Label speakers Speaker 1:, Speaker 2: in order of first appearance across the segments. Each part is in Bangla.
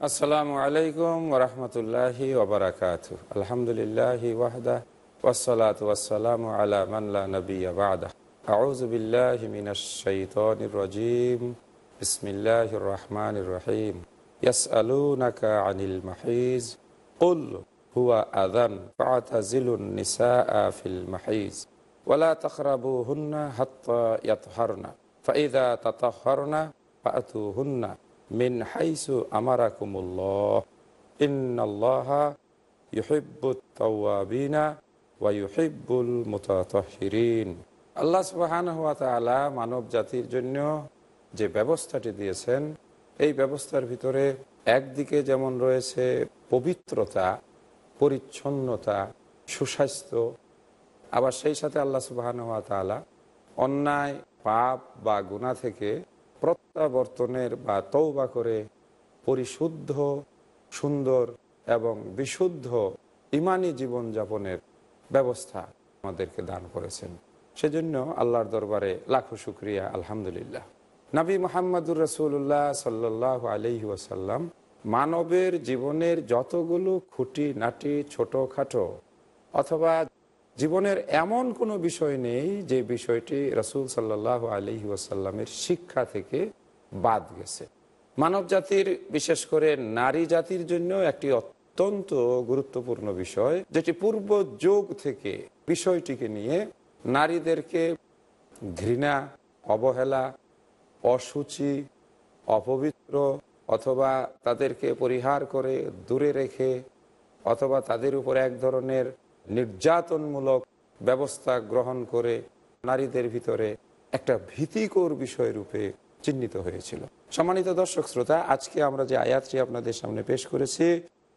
Speaker 1: আসসালামু আলাইকুম ওরহমতুল্লাহি ওবরাকাত আলহামদুলিল্লাহ ওয়াহদা ওয়াসালাত ওয়াসালাম আলা মাল্লা নবী আবাদা আউযু বিল্লাহি মিনাশ শাইতানির রাজিম বিসমিল্লাহির রহমানির রহিম ইয়াসআলুনাকা আনিল মাহিজ কুল হুয়া আযান ফাতাজিলুন নিসাআ ফিল মাহিজ ওয়ালা তাকরাবুহুন্না হাত্তা ইয়াতহারনা ফাইদা তাতাহহারনা ফাআতুহুন্না মিন হাইসু আমারাকুমুল্লাহ। ইন্নাল্লাহা ইউহিব্বুত তাওয়াবিনা ওয়া ইউহিব্বুল মুতাতাহহিরিন আল্লাহ সুবহানাহু ওয়া তাআলা মানব জাতির জন্য যে ব্যবস্থাটি দিয়েছেন, এই ব্যবস্থার ভিতরে একদিকে যেমন রয়েছে পবিত্রতা, পরিচ্ছন্নতা, সুস্বাস্থ্য, আবার সেই সাথে আল্লাহ সুবহানাহু ওয়া তাআলা অন্যায়, পাপ বা গুণা থেকে প্রত্যাবর্তনের বা তৌবা করে পরিশুদ্ধ, সুন্দর এবং বিশুদ্ধ ইমানি জীবনযাপনের ব্যবস্থা আমাদেরকে দান করেছেন। সেজন্য আল্লাহর দরবারে লাখো শুক্রিয়া, আলহামদুলিল্লাহ। নবী মোহাম্মদুর রসুল্লাহ সাল্লাহ আলহি ওয়াসাল্লাম মানবের জীবনের যতগুলো খুঁটি নাটি ছোটোখাটো অথবা জীবনের এমন কোনো বিষয় নেই যে বিষয়টি রসুল সাল্লাহ আলহি ওয়াসাল্লামের শিক্ষা থেকে বাদ গেছে। মানব জাতির, বিশেষ করে নারী জাতির জন্য একটি অত্যন্ত গুরুত্বপূর্ণ বিষয়, যেটি পূর্ব যুগ থেকে বিষয়টিকে নিয়ে নারীদেরকে ঘৃণা, অবহেলা, অসুচি, অপবিত্র অথবা তাদেরকে পরিহার করে দূরে রেখে অথবা তাদের উপর এক ধরনের নির্যাতনমূলক ব্যবস্থা গ্রহণ করে নারীদের ভিতরে একটা ভীতিকর বিষয় রূপে চিহ্নিত হয়েছিল। সম্মানিত দর্শক শ্রোতা, আজকে আমরা যে আয়াতটি আপনাদের সামনে পেশ করেছি,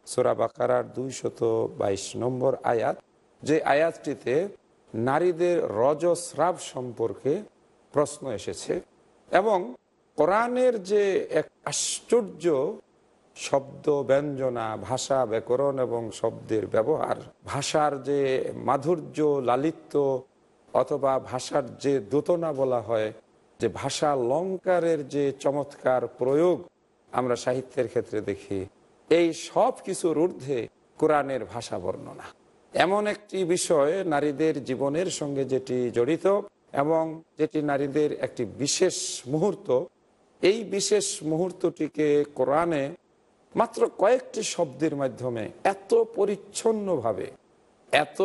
Speaker 1: সোরা বাকারার দুইশত বাইশ নম্বর আয়াত, যে আয়াতটিতে নারীদের রজস্রাব সম্পর্কে প্রশ্ন এসেছে এবং কোরআনের যে এক আশ্চর্য শব্দ ব্যঞ্জনা, ভাষা ব্যাকরণ এবং শব্দের ব্যবহার। ভাষার যে মাধুর্য, লালিত্য অথবা ভাষার যে দোতনা বলা হয়, যে ভাষা লঙ্কারের যে চমৎকার প্রয়োগ আমরা সাহিত্যের ক্ষেত্রে দেখি, এই সব কিছুর ঊর্ধ্বে কোরআনের ভাষা বর্ণনা। এমন একটি বিষয় নারীদের জীবনের সঙ্গে যেটি জড়িত এবং যেটি নারীদের একটি বিশেষ মুহূর্ত, এই বিশেষ মুহূর্তটিকে কোরআনে মাত্র কয়েকটি শব্দের মাধ্যমে এত পরিচ্ছন্নভাবে, এত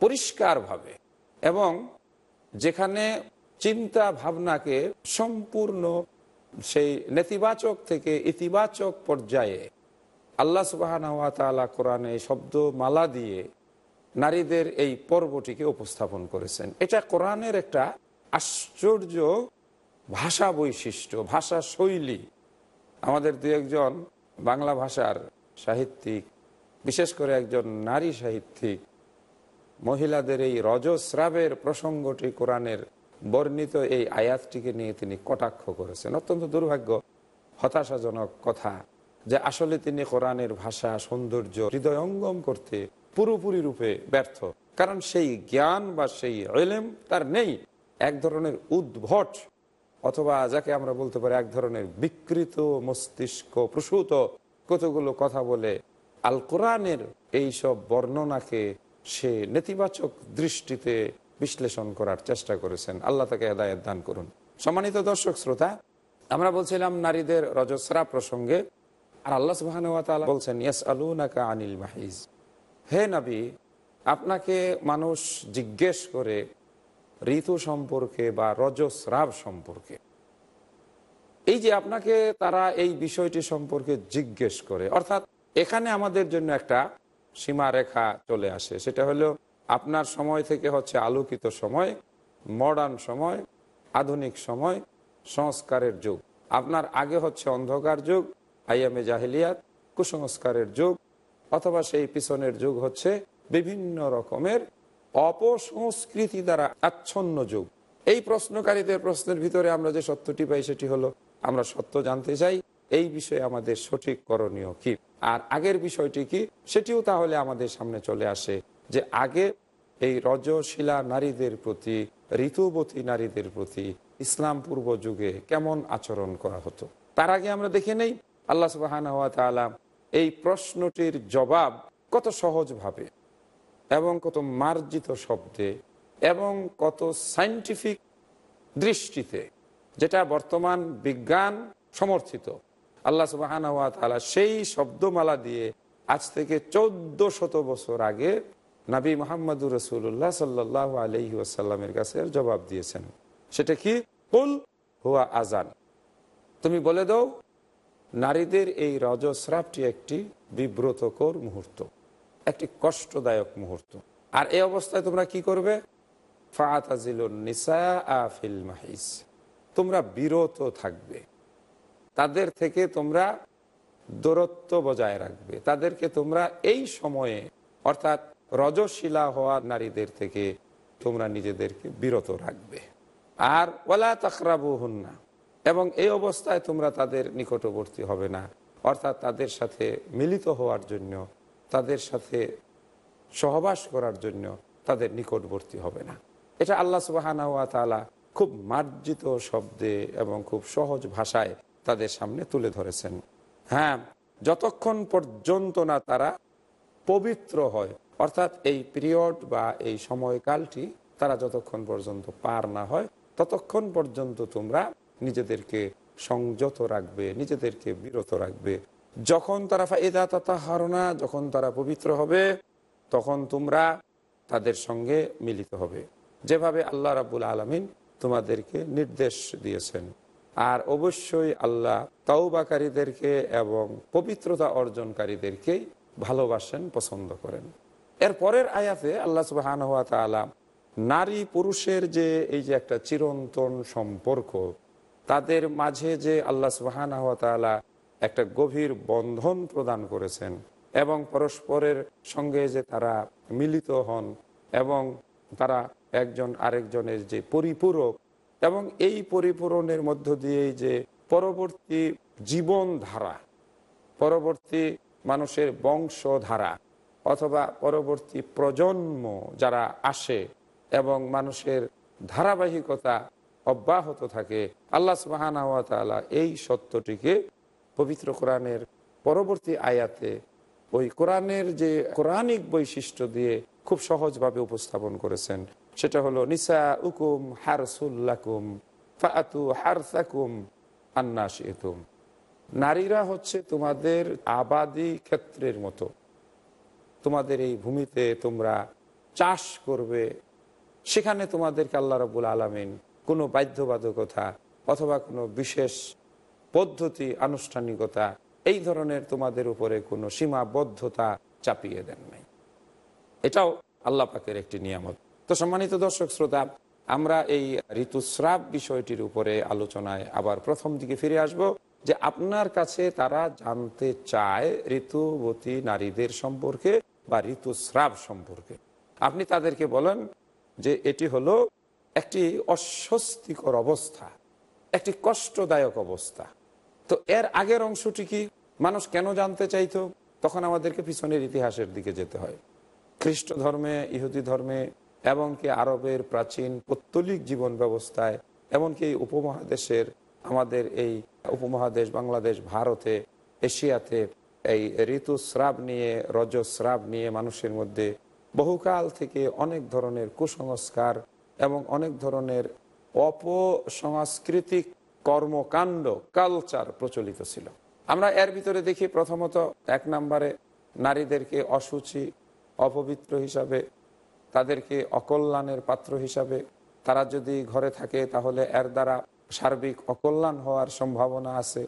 Speaker 1: পরিষ্কারভাবে এবং যেখানে চিন্তা ভাবনাকে সম্পূর্ণ সেই নেতিবাচক থেকে ইতিবাচক পর্যায়ে আল্লাহ সুবাহ কোরআনে শব্দ মালা দিয়ে নারীদের এই পর্বটিকে উপস্থাপন করেছেন। এটা কোরআনের একটা আশ্চর্য ভাষা বৈশিষ্ট্য, ভাষা শৈলী। আমাদের দু একজন বাংলা ভাষার সাহিত্যিক, বিশেষ করে একজন নারী সাহিত্যিক, মহিলাদের এই রজস্রাবের প্রসঙ্গটি কোরআনের বর্ণিত এই আয়াতটিকে নিয়ে তিনি কটাক্ষ করেছেন। অত্যন্ত দুর্ভাগ্য, হতাশাজনক কথা যে আসলে তিনি কোরআনের ভাষা, সৌন্দর্য হৃদয়ঙ্গম করতে পুরোপুরি রূপে ব্যর্থ। কারণ সেই জ্ঞান বা সেই তার নেই। এক ধরনের উদ্ভট অথবা যাকে আমরা বলতে পারি এক ধরনের বিকৃত মস্তিষ্ক, প্রসূত, কতগুলো কথা বলে। আল কোরআনের এইসব বর্ণনাকে সে নেতিবাচক দৃষ্টিতে বিশ্লেষণ করার চেষ্টা করেছেন। আল্লাহ তাকে হেদায়ত দান করুন। সম্মানিত দর্শক, শ্রোতা, আমরা বলছিলাম নারীদের রজস্রা প্রসঙ্গে, আর আল্লাহ সুবাহান বলছেন ইয়াস আলু নাকা আনিল মাহিজ। হে নবী, আপনাকে মানুষ জিজ্ঞেস করে ঋতু সম্পর্কে বা রজস্রাব সম্পর্কে। এই যে আপনাকে তারা এই বিষয়টি সম্পর্কে জিজ্ঞেস করে, অর্থাৎ এখানে আমাদের জন্য একটা সীমারেখা চলে আসে। সেটা হলো আপনার সময় থেকে হচ্ছে আলোকিত সময় মডার্ন সময়, আধুনিক সময়, সংস্কারের যুগ। আপনার আগে হচ্ছে অন্ধকার যুগ আইয়ামে জাহিলিয়াত, কুসংস্কারের যুগ, অথবা সেই পিছনের যুগ হচ্ছে বিভিন্ন রকমের অপসংস্কৃতি দ্বারা আচ্ছন্ন যুগ। এই প্রশ্নকারীদের প্রশ্নের ভিতরে আমরা যে সত্যটি পাই সেটি হলো, আমরা সত্য জানতে চাই, এই বিষয়ে আমাদের সঠিক করণীয় কি? আর আগের বিষয়টি কি? সেটিও তাহলে আমাদের সামনে চলে আসে যে আগে এই রজশিলা নারীদের প্রতি, ঋতুবতী নারীদের প্রতি ইসলাম পূর্ব যুগে কেমন আচরণ করা হতো? তার আগে আমরা দেখে নেই, আল্লাহ সুবাহ এই প্রশ্নটির জবাব কত সহজভাবে এবং কত মার্জিত শব্দে এবং কত সাইন্টিফিক দৃষ্টিতে যেটা বর্তমান বিজ্ঞান সমর্থিত। আল্লাহ সুবাহ সেই শব্দমালা দিয়ে আজ থেকে চোদ্দ শত বছর আগে নাবী মোহাম্মদুর রসুল্লাহ সাল্লাহ আলহি আসাল্লামের কাছে জবাব দিয়েছেন। সেটা কি? কুল হুয়া আজান তুমি বলে দাও, নারীদের এই রজস্রাবটি একটি বিব্রতকর মুহূর্ত। একটি কষ্টদায়ক মুহূর্ত। আর এই অবস্থায় তোমরা কি করবে? আফিল মাহিস। তোমরা বিরত থাকবে। তাদের থেকে তোমরা দূরত্ব বজায় রাখবে। তাদেরকে তোমরা এই সময়ে, অর্থাৎ রজশিলা হওয়া নারীদের থেকে তোমরা নিজেদেরকে বিরত রাখবে। আর ওলা তাকরাবু না এবং এই অবস্থায় তোমরা তাদের নিকটবর্তী হবে না। অর্থাৎ তাদের সাথে মিলিত হওয়ার জন্য তাদের সাথে সহবাস করার জন্য তাদের নিকটবর্তী হবে না। এটা আল্লাহ সুবাহানা খুব মার্জিত শব্দে এবং খুব সহজ ভাষায় তাদের সামনে তুলে ধরেছেন। হ্যাঁ যতক্ষণ পর্যন্ত না তারা পবিত্র হয়, অর্থাৎ এই পিরিয়ড বা এই সময়কালটি তারা যতক্ষণ পর্যন্ত পার না হয়, ততক্ষণ পর্যন্ত তোমরা নিজেদেরকে সংযত রাখবে, নিজেদেরকে বিরত রাখবে যখন তারা ফায়দা তাতা হারনা, যখন তারা পবিত্র হবে, তখন তোমরা তাদের সঙ্গে মিলিত হবে। যেভাবে আল্লাহ রাবুল আলমিন তোমাদেরকে নির্দেশ দিয়েছেন। আর অবশ্যই আল্লাহ তাওবাকারীদেরকে এবং পবিত্রতা অর্জনকারীদেরকেই ভালোবাসেন, পছন্দ করেন। এর পরের আয়াতে আল্লাহ সুবাহান হাত তালা নারী পুরুষের যে এই যে একটা চিরন্তন সম্পর্ক, তাদের মাঝে যে আল্লাহ সুবাহান হাত তালা একটা গভীর বন্ধন প্রদান করেছেন এবং পরস্পরের সঙ্গে যে তারা মিলিত হন এবং তারা একজন আরেকজনের যে পরিপূরক এবং এই পরিপূরণের মধ্য দিয়েই যে পরবর্তী জীবন ধারা পরবর্তী মানুষের বংশধারা অথবা পরবর্তী প্রজন্ম যারা আসে এবং মানুষের ধারাবাহিকতা অব্যাহত থাকে, আল্লাহ সুবাহানা এই সত্যটিকে পবিত্র কোরআনের পরবর্তী আয়াতে ওই কোরআনের যে কোরআনিক বৈশিষ্ট্য দিয়ে খুব সহজভাবে উপস্থাপন করেছেন। সেটা হলো নিসা উকুম হারসুল্লাকুম ফাতু হারসাকুম আন্নাসিতুম নারীরা হচ্ছে তোমাদের আবাদি ক্ষেত্রের মতো। তোমাদের এই ভূমিতে তোমরা চাষ করবে। সেখানে তোমাদেরকে আল্লাহ রবুল আলমিন কোনো বাধ্যবাধকতা অথবা কোনো বিশেষ পদ্ধতি, আনুষ্ঠানিকতা, এই ধরনের তোমাদের উপরে কোনো সীমাবদ্ধতা চাপিয়ে দেন নাই। এটাও আল্লাহ পাকের একটি নিয়ামত। তো সম্মানিত দর্শক শ্রোতা, আমরা এই ঋতুস্রাব বিষয়টির উপরে আলোচনায় আবার প্রথম দিকে ফিরে আসব যে আপনার কাছে তারা জানতে চায় ঋতুবতী নারীদের সম্পর্কে বা ঋতুস্রাব সম্পর্কে। আপনি তাদেরকে বলেন যে এটি হলো একটি অস্বস্তিকর অবস্থা, একটি কষ্টদায়ক অবস্থা। তো এর আগের অংশটি কি? মানুষ কেন জানতে চাইতো? তখন আমাদেরকে পিছনের ইতিহাসের দিকে যেতে হয়। খ্রিস্ট ধর্মে, ইহুদি ধর্মে, এমনকি আরবের প্রাচীন পত্তলিক জীবন ব্যবস্থায়, এমনকি উপমহাদেশের আমাদের এই উপমহাদেশ বাংলাদেশ, ভারতে, এশিয়াতে এই ঋতুস্রাব নিয়ে, রজস্রাব নিয়ে মানুষের মধ্যে বহুকাল থেকে অনেক ধরনের কুসংস্কার এবং অনেক ধরনের অপসংস্কৃতিক কর্মকাণ্ড কালচার প্রচলিত ছিল। আমরা এর ভিতরে দেখি প্রথমত এক নম্বরে নারীদেরকে অসুচি, অপবিত্র হিসাবে, তাদেরকে অকল্যাণের পাত্র হিসাবে। তারা যদি ঘরে থাকে তাহলে এর দ্বারা সার্বিক অকল্যাণ হওয়ার সম্ভাবনা আছে,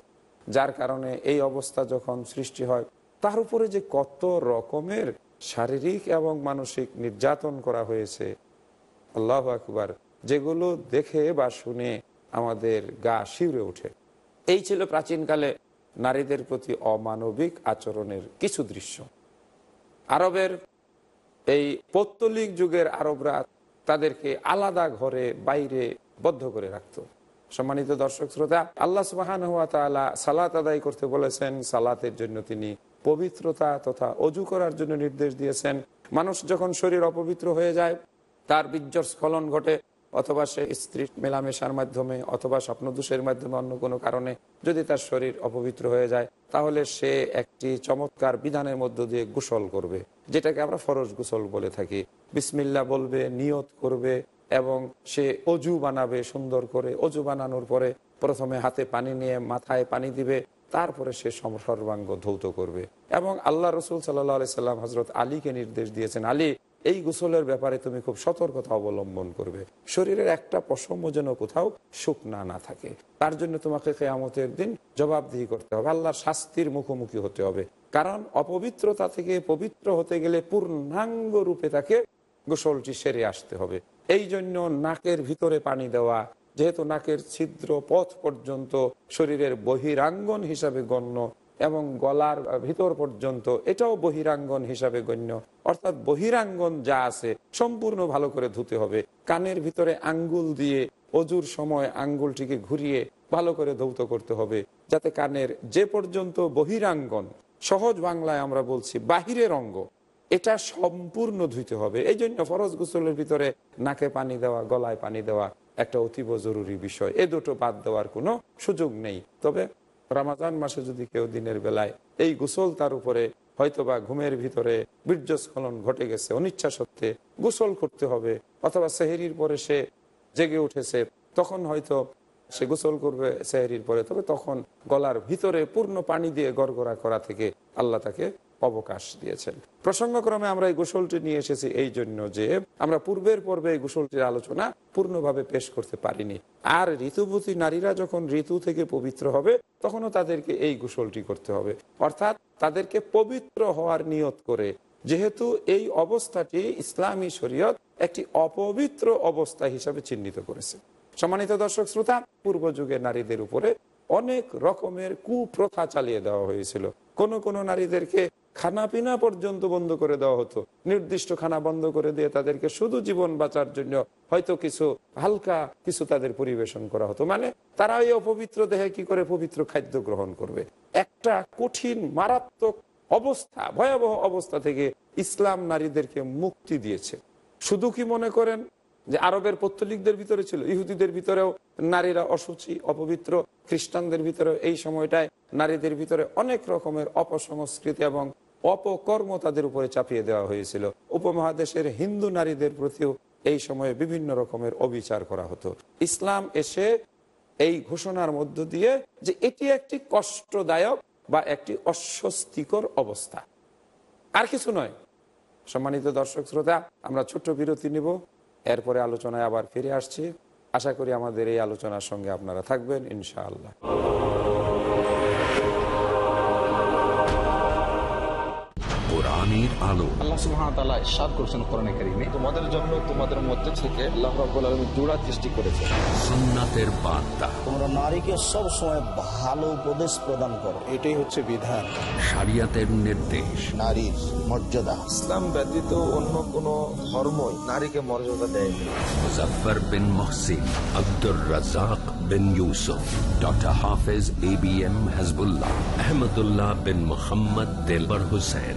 Speaker 1: যার কারণে এই অবস্থা যখন সৃষ্টি হয়, তার উপরে যে কত রকমের শারীরিক এবং মানসিক নির্যাতন করা হয়েছে, আল্লাহ আকবার, যেগুলো দেখে বা শুনে আমাদের গা শিউরে ওঠে। এই ছিল প্রাচীনকালে নারীদের প্রতি অমানবিক আচরণের কিছু দৃশ্য। আরবের এই পৌত্তলিক যুগের আরবরা তাদেরকে আলাদা ঘরে বাইরে বদ্ধ করে রাখত। সম্মানিত দর্শক শ্রোতা, আল্লাহ সুবাহান হুয়া তালা সালাত আদায় করতে বলেছেন, সালাতের জন্য তিনি পবিত্রতা তথা অজু করার জন্য নির্দেশ দিয়েছেন। মানুষ যখন শরীর অপবিত্র হয়ে যায়, তার বীর্যর স্খলন ঘটে অথবা সে স্ত্রী মেলামেশার মাধ্যমে অথবা স্বপ্নদোষের মাধ্যমে অন্য কোনো কারণে যদি তার শরীর অপবিত্র হয়ে যায়, তাহলে সে একটি চমৎকার বিধানের মধ্য দিয়ে গোসল করবে, যেটাকে আমরা ফরজ গোসল বলে থাকি। বিসমিল্লা বলবে, নিয়ত করবে এবং সে অজু বানাবে সুন্দর করে। অজু বানানোর পরে প্রথমে হাতে পানি নিয়ে মাথায় পানি দিবে, তারপরে সে সর্বাঙ্গ ধৌত করবে। এবং আল্লাহ রসুল সাল্লাহ সাল্লাম হজরত আলীকে নির্দেশ দিয়েছেন, আলী এই গোসলের ব্যাপারে তুমি খুব সতর্কতা অবলম্বন করবে। শরীরের একটা পশম যেন কোথাও শুকনা না থাকে। তার জন্য তোমাকে কেয়ামতের দিন জবাবদিহি করতে হবে। আল্লাহর শাস্তির মুখোমুখি হতে হবে। কারণ অপবিত্রতা থেকে পবিত্র হতে গেলে পূর্ণাঙ্গ রূপে তাকে গোসলটি সেরে আসতে হবে। এই জন্য নাকের ভিতরে পানি দেওয়া, যেহেতু নাকের ছিদ্র পথ পর্যন্ত শরীরের বহিরাঙ্গন হিসাবে গণ্য এবং গলার ভিতর পর্যন্ত এটাও বহিরাঙ্গন হিসাবে গণ্য। অর্থাৎ বহিরাঙ্গন যা আছে, সম্পূর্ণ ভালো করে ধুতে হবে। কানের ভিতরে আঙ্গুল দিয়ে অজুর সময় আঙ্গুলটিকে ঘুরিয়ে ভালো করে ধৌত করতে হবে, যাতে কানের যে পর্যন্ত বহিরাঙ্গন, সহজ বাংলায় আমরা বলছি বাহিরের অঙ্গ, এটা সম্পূর্ণ ধুইতে হবে। এই জন্য ফরজ গোসলের ভিতরে নাকে পানি দেওয়া, গলায় পানি দেওয়া একটা অতীব জরুরি বিষয়। এ দুটো বাদ দেওয়ার কোনো সুযোগ নেই। তবে রামাজান মাসে যদি কেউ দিনের বেলায় এই গোসল তার উপরে হয়তোবা ঘুমের ভিতরে বীর্যস্খলন ঘটে গেছে, অনিচ্ছা সত্ত্বে গোসল করতে হবে অথবা সেহেরির পরে সে জেগে উঠেছে, তখন হয়তো সে গোসল করবে সেহেরির পরে, তবে তখন গলার ভিতরে পূর্ণ পানি দিয়ে গড়গড়া করা থেকে আল্লাহ তাকে অবকাশ দিয়েছেন। প্রসঙ্গক্রমে আমরা এই গোসলটি নিয়ে এসেছি এই জন্য যে আমরা পূর্বের পর্বে এই গোসলটির আলোচনা পূর্ণভাবে পেশ করতে পারিনি। আর ঋতুবতী নারীরা যখন ঋতু থেকে পবিত্র হবে তখনও তাদেরকে এই গোসলটি করতে হবে। অর্থাৎ তাদেরকে পবিত্র হওয়ার নিয়ত করে। যেহেতু এই অবস্থাটি ইসলামী শরীয়ত একটি অপবিত্র অবস্থা হিসাবে চিহ্নিত করেছে। সম্মানিত দর্শক শ্রোতা, পূর্ব যুগের নারীদের উপরে অনেক রকমের কুপ্রথা চালিয়ে দেওয়া হয়েছিল। কোন কোন নারীদেরকে খানা পিনা পর্যন্ত বন্ধ করে দেওয়া হতো। নির্দিষ্ট খানা বন্ধ করে দিয়ে তাদেরকে শুধু জীবন বাঁচার জন্য হয়তো কিছু হালকা কিছু তাদের পরিবেশন করা হতো। মানে তারা এই অপবিত্র দেহে কি করে পবিত্র খাদ্য গ্রহণ করবে? একটা কঠিন, মারাত্মক অবস্থা, ভয়াবহ অবস্থা থেকে ইসলাম নারীদেরকে মুক্তি দিয়েছে। শুধু কি মনে করেন যে আরবের পত্তলিকদের ভিতরে ছিল? ইহুদিদের ভিতরেও নারীরা অসুচি, অপবিত্র, খ্রিস্টানদের ভিতরে এই সময়টায় নারীদের ভিতরে অনেক রকমের অপসংস্কৃতি এবং অপকর্ম তাদের উপরে চাপিয়ে দেওয়া হয়েছিল। উপমহাদেশের হিন্দু নারীদের প্রতিও এই সময়ে বিভিন্ন রকমের অবিচার করা হতো। ইসলাম এসে এই ঘোষণার মধ্য দিয়ে যে এটি একটি কষ্টদায়ক বা একটি অস্বস্তিকর অবস্থা। আর কিছু নয়। সম্মানিত দর্শক শ্রোতা, আমরা ছোট্ট বিরতি নিব। এরপরে আলোচনায় আবার ফিরে আসছি। আশা করি আমাদের এই আলোচনার সঙ্গে আপনারা থাকবেন, ইনশাআল্লাহ।
Speaker 2: কোরআনের আলো।
Speaker 3: আল্লাহ সুবহানাহু ওয়া তাআলা ইরশাদ করেছেন কোরআনে কারীমে
Speaker 4: তোমাদের জন্য তোমাদের মধ্যে থেকে আল্লাহ জোড়া সৃষ্টি করেছে।
Speaker 2: সুন্নাতের বার্তা।
Speaker 5: তোমরা নারীকে সব সময় ভালো উপদেশ প্রদান করো।
Speaker 4: এটাই হচ্ছে বিধান।
Speaker 2: শরিয়াতের নির্দেশ।
Speaker 5: নারীর মর্যাদা।
Speaker 4: ইসলাম ব্যতীত অন্য কোন ধর্মই নারীকে মর্যাদা দেয় না।
Speaker 2: Muzaffar bin Mohsin Abdur Razzak bin Yusuf doctor Hafez A B M Hasbullah Ahmadullah bin Mohammad Delwar Hossain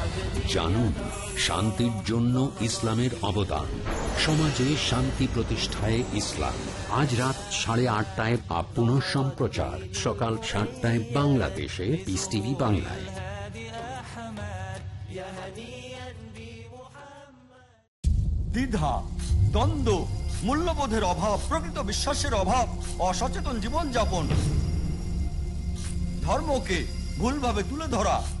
Speaker 2: জানুন, শান্তির জন্য ইসলামের অবদান। সমাজে শান্তি প্রতিষ্ঠায় ইসলাম। আজ রাত সাড়ে আটটায় বা পুনঃ সম্প্রচার। সকাল সাতটায় বাংলাদেশে পিস টিভি বাংলায়।
Speaker 6: দ্বিধা, দ্বন্দ্ব, মূল্যবোধের অভাব, প্রকৃত বিশ্বাসের অভাব, অসচেতন জীবনযাপন। ধর্মকে ভুলভাবে তুলে ধরা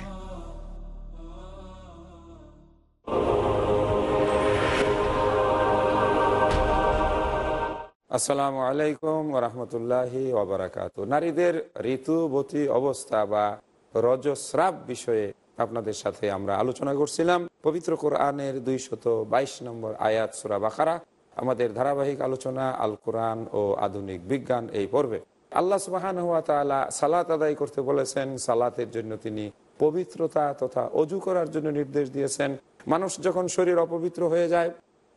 Speaker 1: আসসালামু আলাইকুম রহমতুল্লাহি ওবরাকাত নারীদের ঋতুবতী অবস্থা বা রজস্রাব বিষয়ে আপনাদের সাথে আমরা আলোচনা করছিলাম। পবিত্র কোরআনের দুইশত বাইশ নম্বর আয়াত সুরা বাখারা আমাদের ধারাবাহিক আলোচনা, আল কোরআন ও আধুনিক বিজ্ঞান এই পর্বে। আল্লাহ সুবাহান হাত সালাত আদায় করতে বলেছেন, সালাতের জন্য তিনি পবিত্রতা তথা অজু করার জন্য নির্দেশ দিয়েছেন। মানুষ যখন শরীর অপবিত্র হয়ে যায়,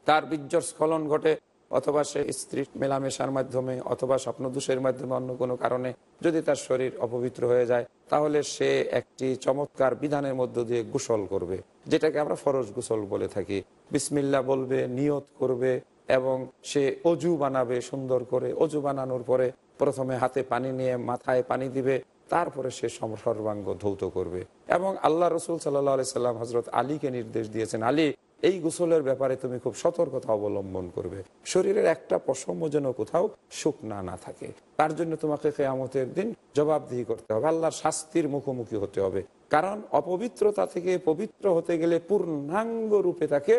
Speaker 1: তার বীর্যর স্খলন ঘটে অথবা সে স্ত্রীর মেলামেশার মাধ্যমে অথবা স্বপ্নদোষের মাধ্যমে অন্য কোনো কারণে যদি তার শরীর অপবিত্র হয়ে যায়, তাহলে সে একটি চমৎকার বিধানের মধ্য দিয়ে গোসল করবে, যেটাকে আমরা ফরজ গোসল বলে থাকি। বিসমিল্লা বলবে, নিয়ত করবে এবং সে অজু বানাবে সুন্দর করে। অজু বানানোর পরে প্রথমে হাতে পানি নিয়ে মাথায় পানি দিবে, তারপরে সে সর্বাঙ্গ ধৌত করবে। এবং আল্লাহ রসুল সাল্লাহ সাল্লাম হজরত আলীকে নির্দেশ দিয়েছেন, আলী এই গোসলের ব্যাপারে তুমি খুব সতর্কতা অবলম্বন করবে। শরীরের একটা পশম যেন কোথাও শুকনা না থাকে। তার জন্য তোমাকে কেয়ামতের দিন জবাবদিহি করতে হবে। আল্লাহর শাস্তির মুখোমুখি হতে হবে। কারণ অপবিত্রতা থেকে পবিত্র হতে গেলে পূর্ণাঙ্গ রূপে তাকে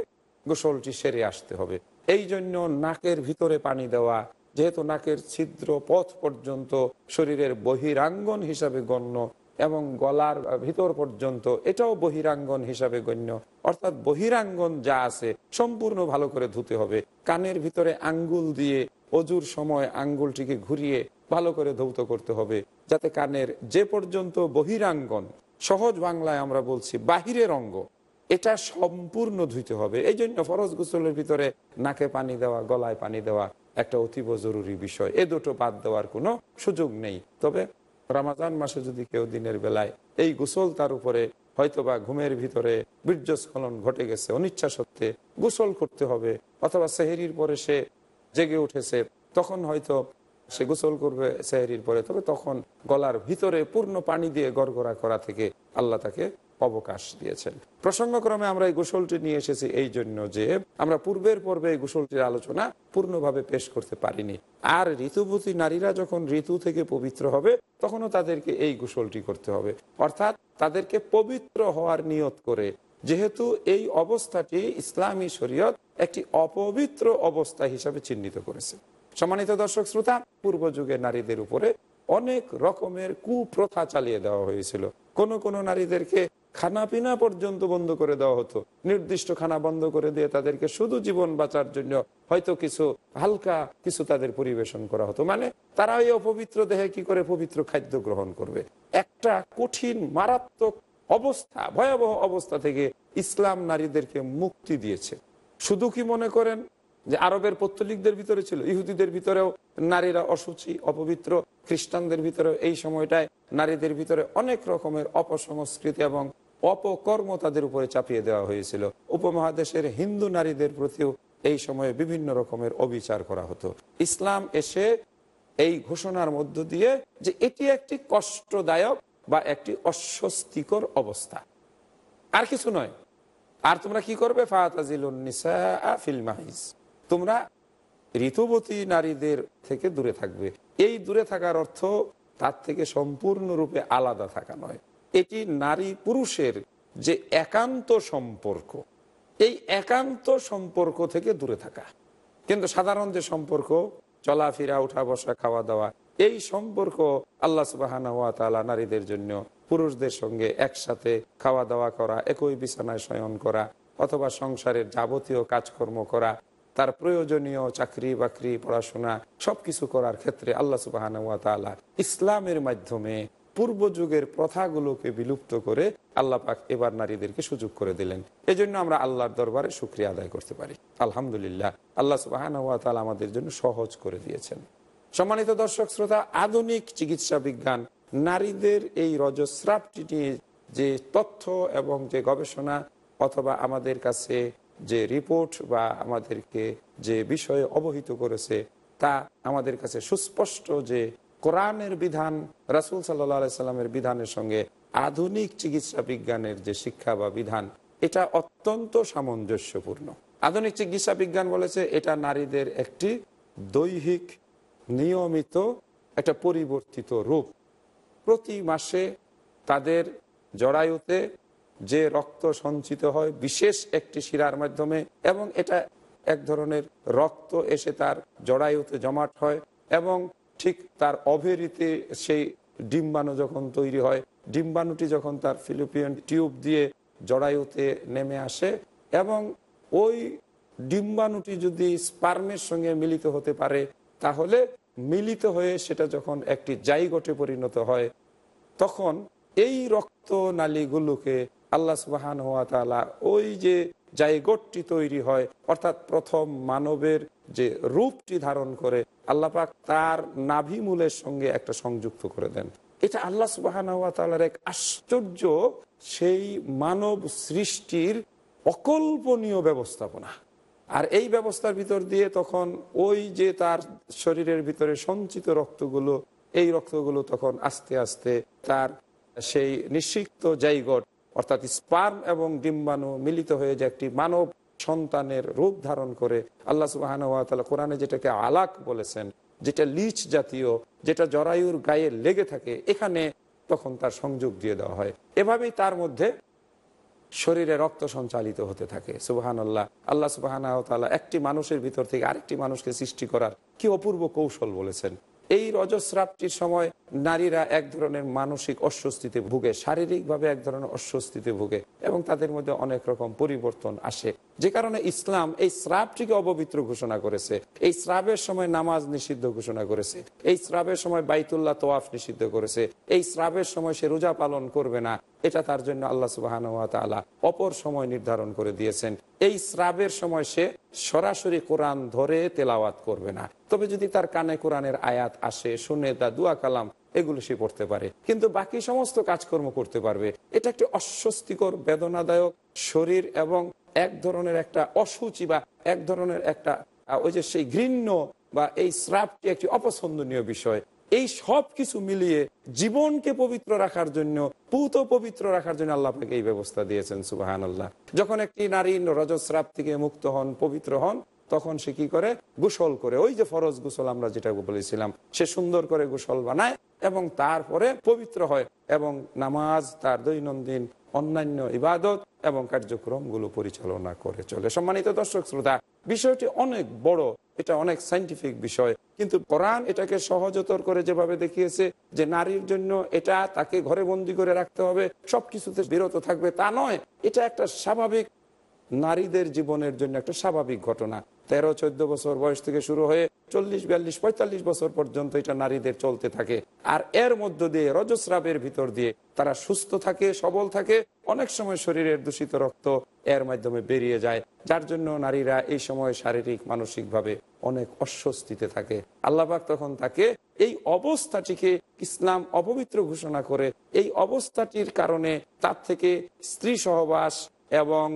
Speaker 1: গোসলটি সেরে আসতে হবে। এই জন্য নাকের ভিতরে পানি দেওয়া, যেহেতু নাকের ছিদ্র পথ পর্যন্ত শরীরের বহিরাঙ্গন হিসাবে গণ্য এবং গলার ভিতর পর্যন্ত এটাও বহিরাঙ্গন হিসাবে গণ্য। অর্থাৎ বহিরাঙ্গন যা আছে সম্পূর্ণ ভালো করে ধুতে হবে। কানের ভিতরে আঙ্গুল দিয়ে অজুর সময় আঙ্গুলটিকে ঘুরিয়ে ভালো করে ধৌত করতে হবে, যাতে কানের যে পর্যন্ত বহিরাঙ্গন, সহজ বাংলায় আমরা বলছি বাহিরের অঙ্গ, এটা সম্পূর্ণ ধুইতে হবে। এই জন্য ফরজ গোসলের ভিতরে নাকে পানি দেওয়া, গলায় পানি দেওয়া একটা অতীব জরুরি বিষয়। এ দুটো বাদ দেওয়ার কোনো সুযোগ নেই। তবে রামাজান মাসে যদি কেউ দিনের বেলায় এই গোসল তার উপরে হয়তোবা ঘুমের ভিতরে বীর্যস্খলন ঘটে গেছে, অনিচ্ছা সত্ত্বে গোসল করতে হবে অথবা সেহেরির পরে সে জেগে উঠেছে, তখন হয়তো সে গোসল করবে সেহেরির পরে, তবে তখন গলার ভিতরে পূর্ণ পানি দিয়ে গড়গড়া করা থেকে আল্লাহ তাকে অবকাশ দিয়েছেন। প্রসঙ্গক্রমে আমরা এই গোসলটি নিয়ে এসেছি এই জন্য যে আমরা পূর্বের পর্বে এই গোসলটির আলোচনা পূর্ণভাবে পেশ করতে পারিনি। আর ঋতুবতী নারীরা যখন ঋতু থেকে পবিত্র হবে, তখনও তাদেরকে এই গোসলটি করতে হবে। অর্থাৎ তাদেরকে পবিত্র হওয়ার নিয়ত করে। যেহেতু এই অবস্থাটি ইসলামী শরীয়ত একটি অপবিত্র অবস্থা হিসাবে চিহ্নিত করেছে। সম্মানিত দর্শক শ্রোতা, পূর্ব যুগে নারীদের উপরে অনেক রকমের কুপ্রথা চালিয়ে দেওয়া হয়েছিল। কোন কোন নারীদেরকে খানা পিনা পর্যন্ত বন্ধ করে দেওয়া হতো। নির্দিষ্ট খানা বন্ধ করে দিয়ে তাদেরকে শুধু জীবন বাঁচার জন্য হয়তো কিছু হালকা কিছু তাদের পরিবেশন করা হতো। মানে তারা এই অপবিত্র দেহে কি করে পবিত্র খাদ্য গ্রহণ করবে? একটা কঠিন, মারাত্মক অবস্থা, ভয়াবহ অবস্থা থেকে ইসলাম নারীদেরকে মুক্তি দিয়েছে। শুধু কি মনে করেন যে আরবের পত্তলিকদের ভিতরে ছিল? ইহুদিদের ভিতরেও নারীরা অসুচি অপবিত্র, খ্রিস্টানদের ভিতরেও এই সময়টায় নারীদের ভিতরে অনেক রকমের অপসংস্কৃতি এবং অপকর্ম তাদের উপরে চাপিয়ে দেওয়া হয়েছিল। উপমহাদেশের হিন্দু নারীদের প্রতিও এই সময়ে বিভিন্ন রকমের অবিচার করা হতো। ইসলাম এসে এই ঘোষণার মধ্য দিয়ে যে এটি একটি কষ্টদায়ক বা একটি অস্বস্তিকর অবস্থা। আর কিছু নয়। আর তোমরা কি করবে? তোমরা ঋতুবতী নারীদের থেকে দূরে থাকবে। এই দূরে থাকার অর্থ তার থেকে সম্পূর্ণরূপে আলাদা থাকা নয়। এটি নারী পুরুষের যে একান্ত সম্পর্ক, এই একান্ত সম্পর্ক থেকে দূরে থাকা। কিন্তু সাধারণ যে সম্পর্ক, চলাফেরা উঠা বসা খাওয়া দাওয়া এই সম্পর্ক আল্লাহ সুবাহানা তাআলা নারীদের জন্য, পুরুষদের সঙ্গে একসাথে খাওয়া দাওয়া করা, একই বিছানায় শয়ন করা, অথবা সংসারের যাবতীয় কাজকর্ম করা, তার প্রয়োজনীয় চাকরি বাকরি পড়াশোনা, সবকিছু করার ক্ষেত্রে আল্লাহ সুবাহানা তাআলা ইসলামের মাধ্যমে পূর্ব যুগের প্রথাগুলোকে বিলুপ্ত করে আল্লাহ পাক এবার নারীদেরকে সুযোগ করে দিলেন। এজন্য আমরা আল্লাহর দরবারে শুক্রিয়া আদায় করতে পারি। আলহামদুলিল্লাহ, আল্লাহ সুবাহানা তাআলা আমাদের জন্য সহজ করে দিয়েছেন। সম্মানিত দর্শক শ্রোতা, আধুনিক চিকিৎসা বিজ্ঞান, নারীদের এই রজস্রাবটি নিয়ে যে তথ্য এবং যে গবেষণা অথবা আমাদের কাছে যে রিপোর্ট বা আমাদেরকে যে বিষয়ে অবহিত করেছে, তা আমাদের কাছে সুস্পষ্ট যে কোরআনের বিধান, রাসুল সাল্লাহ সাল্লামের বিধানের সঙ্গে আধুনিক চিকিৎসা বিজ্ঞানের যে শিক্ষা বা বিধান, এটা অত্যন্ত সামঞ্জস্যপূর্ণ। আধুনিক চিকিৎসা বিজ্ঞান বলেছে এটা নারীদের একটি দৈহিক, নিয়মিত একটা পরিবর্তিত রূপ। প্রতি মাসে তাদের জরায়ুতে যে রক্ত সঞ্চিত হয়, বিশেষ একটি শিরার মাধ্যমে, এবং এটা এক ধরনের রক্ত এসে তার জরায়ুতে জমাট হয়, এবং ঠিক তার অভেরিতে সেই ডিম্বাণু যখন তৈরি হয়, ডিম্বাণুটি যখন তার ফিলিপিয়ান টিউব দিয়ে জরায়ুতে নেমে আসে এবং ওই ডিম্বাণুটি যদি স্পার্মের সঙ্গে মিলিত হতে পারে, তাহলে মিলিত হয়ে সেটা যখন একটি জাইগটে পরিণত হয়, তখন এই রক্ত নালীগুলোকে আল্লাহ সুবাহান তালা ওই যে জায়গটটি তৈরি হয়। অর্থাৎ প্রথম মানবের যে রূপটি ধারণ করে আল্লাপাক তার নাভিমূলের সঙ্গে একটা সংযুক্ত করে দেন। এটা আল্লাহ তালার এক আশ্চর্য সেই মানব সৃষ্টির অকল্পনীয় ব্যবস্থাপনা। আর এই ব্যবস্থার ভিতর দিয়ে তখন ওই যে তার শরীরের ভিতরে সঞ্চিত রক্তগুলো, এই রক্তগুলো তখন আস্তে আস্তে তার সেই নিষিক্ত জাইগট অর্থাৎ স্পার্ম এবং ডিম্বাণু মিলিত হয়ে যে একটি মানব সন্তানের রূপ ধারণ করে আল্লাহ সুবাহান কোরআনে যেটাকে আলাক বলেছেন, যেটা লিচ জাতীয়, যেটা জরায়ুর গায়ে লেগে থাকে, এখানে তখন তার সংযোগ দিয়ে দেওয়া হয়। এভাবেই তার মধ্যে শরীরে রক্ত সঞ্চালিত হতে থাকে সুবাহান আল্লাহ আল্লাহ সুবাহান একটি মানুষের ভিতর থেকে আরেকটি মানুষকে সৃষ্টি করার কি অপূর্ব কৌশল বলেছেন। এই রজস্রাবটির সময় নারীরা এক ধরনের মানসিক অস্বস্তিতে ভুগে, শারীরিকভাবে এক ধরনের অস্বস্তিতে ভুগে এবং তাদের মধ্যে অনেক রকম পরিবর্তন আসে। যে কারণে ইসলাম এই শ্রাবটিকে অপবিত্র ঘোষণা করেছে। এই শ্রাবের সময় নামাজ নিষিদ্ধ ঘোষণা করেছে। এই শ্রাবের সময় বাইতুল্লাহ তোয়াফ নিষিদ্ধ করেছে। এই শ্রাবের সময় সে রোজা পালন করবে না। এটা তার জন্য আল্লাহ সুবাহান অপর সময় নির্ধারণ করে দিয়েছেন। এই শ্রাবের সময় সে সরাসরি কোরআন ধরে তেলাওয়াত করবে না। তবে যদি তার কানে কোরআনের আয়াত আসে, শুনে তা, দুয়া, কালাম, এগুলো সে পড়তে পারে। কিন্তু বাকি সমস্ত কাজকর্ম করতে পারবে। এটা একটি অস্বস্তিকর, বেদনাদায়ক শরীর এবং এক ধরনের একটা অসুচি বা এক ধরনের একটা ওই যে সেই ঘৃণ্য বা এই শ্রাপটি একটি অপছন্দনীয় বিষয়। এই সব কিছু মিলিয়ে জীবনকে পবিত্র রাখার জন্য, পুত পবিত্র রাখার জন্য আল্লাহ পাকে এই ব্যবস্থা দিয়েছেন সুবাহান আল্লাহ যখন একটি নারী রজস্রাপ থেকে মুক্ত হন, পবিত্র হন, তখন সে কি করে? গোসল করে। ওই যে ফরজ গোসল আমরা যেটা বলেছিলাম, সে সুন্দর করে গোসল বানায় এবং তারপরে পবিত্র হয় এবং নামাজ, তার দৈনন্দিন অন্যান্য ইবাদত এবং কার্যক্রমগুলো পরিচালনা করে চলে। সম্মানিত দর্শক, শ্রোতা, বিষয়টি অনেক বড় এটা অনেক সাইন্টিফিক বিষয়। কিন্তু কোরআন এটাকে সহজতর করে যেভাবে দেখিয়েছে যে নারীর জন্য এটা তাকে ঘরে বন্দি করে রাখতে হবে, সবকিছুতে বিরত থাকবে, তা নয়, এটা একটা স্বাভাবিক নারীদের জীবনের জন্য একটা স্বাভাবিক ঘটনা। তেরো, চোদ্দ বছর বয়স থেকে শুরু হয়ে চল্লিশ, বিয়াল্লিশ, পঁয়তাল্লিশ বছর পর্যন্ত এটা নারীদের চলতে থাকে। আর এর মধ্য দিয়ে রজস্রাবের ভিতর দিয়ে তারা সুস্থ থাকে, সবল থাকে অনেক সময় শরীরের দূষিত রক্ত এর মাধ্যমে বেরিয়ে যায়, যার জন্য নারীরা এই সময় শারীরিক, মানসিকভাবে অনেক অস্বস্তিতে থাকে। আল্লাহবাক তখন তাকে এই অবস্থাটিকে ইসলাম অপবিত্র ঘোষণা করে, এই অবস্থাটির কারণে তার থেকে স্ত্রী সহবাস এবং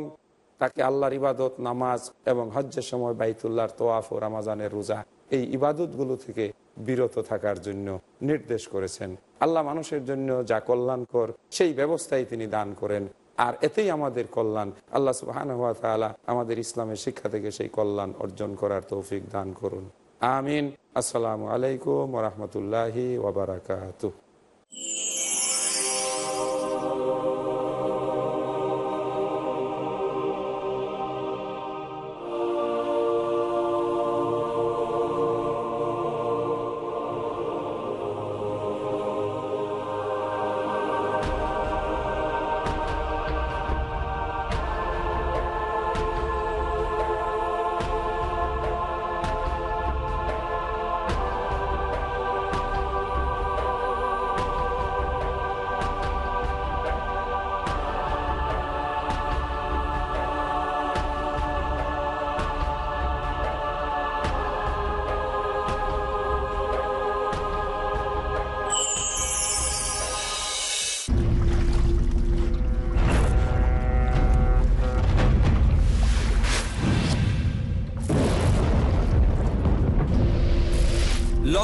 Speaker 1: তাকে আল্লাহর ইবাদত, নামাজ এবং হজ্জের সময় বাইতুল্লাহর তোয়াফ ও রামাজানের রোজা, এই ইবাদতগুলো থেকে বিরত থাকার জন্য নির্দেশ করেছেন। আল্লাহ মানুষের জন্য যা কল্যাণকর, সেই ব্যবস্থায় তিনি দান করেন। আর এতেই আমাদের কল্যাণ। আল্লাহ সুহান হওয়া তালা আমাদের ইসলামের শিক্ষা থেকে সেই কল্যাণ অর্জন করার তৌফিক দান করুন। আমিন। আসসালামু আলাইকুম রহমতুল্লাহি ওবরাকাত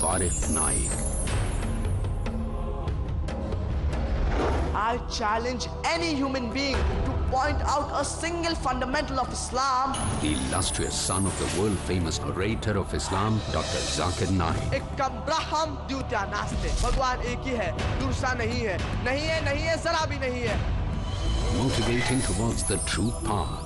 Speaker 2: Tariq Naik.
Speaker 7: I challenge any human being to point out a single fundamental of Islam.
Speaker 2: The illustrious son of the world-famous orator of Islam, Dr. Zakir Naik.
Speaker 7: Dutya. Bhagwan ek hi hai, dursa nahi hai. Nahi hai, nahi hai, zara bhi nahi hai.
Speaker 2: Motivating towards the true path.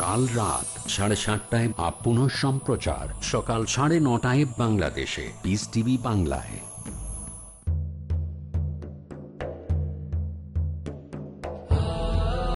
Speaker 2: কাল রাত সাড়ে সাতটায় আপ পুনঃ সম্প্রচার সকাল সাড়ে নটায় বাংলাদেশে। পিস টিভি বাংলায়।